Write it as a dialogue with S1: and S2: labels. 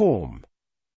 S1: form.